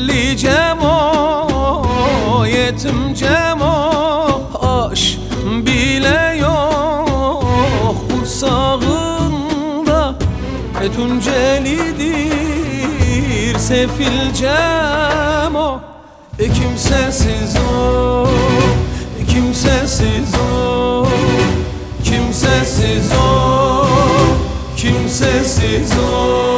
Dertli Cemo, yetim Cemo Aş bile yok. Kursağında Tuncelidir sefil Cemo E kimsesiz o, kimsesiz o Kimsesiz o, kimsesiz o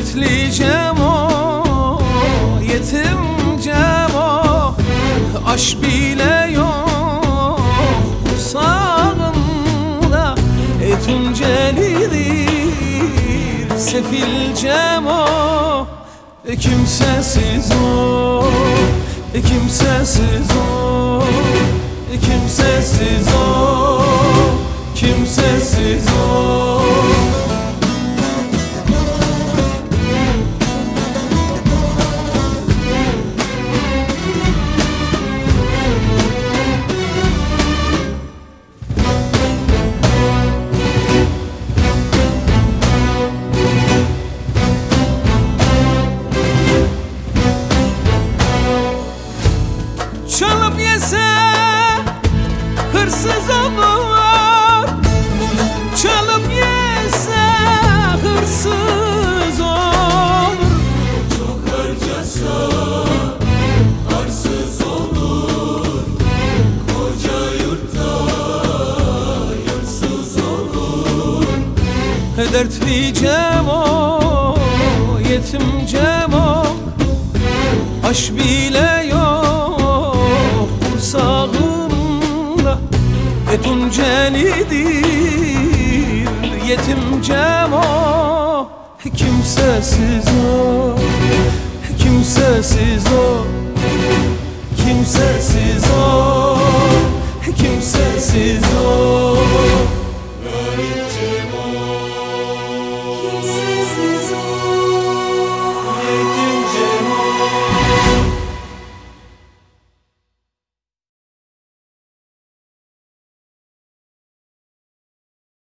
Dertli Cemo, yetim Cemo Aş bile yok kursağında E Tuncelidir sefil Cemo E kimsesiz o, e kimsesiz o E kimsesiz o, kimsesiz o Çalıp yese hırsız olur. Çalıp yese hırsız olur. Çok harcasa arsız olur. Koca yurtta yarsız olur. Dertli Cemo, yetim Cemo. Aş bile E Tuncelidir yetim Cemo Kimsesiz o,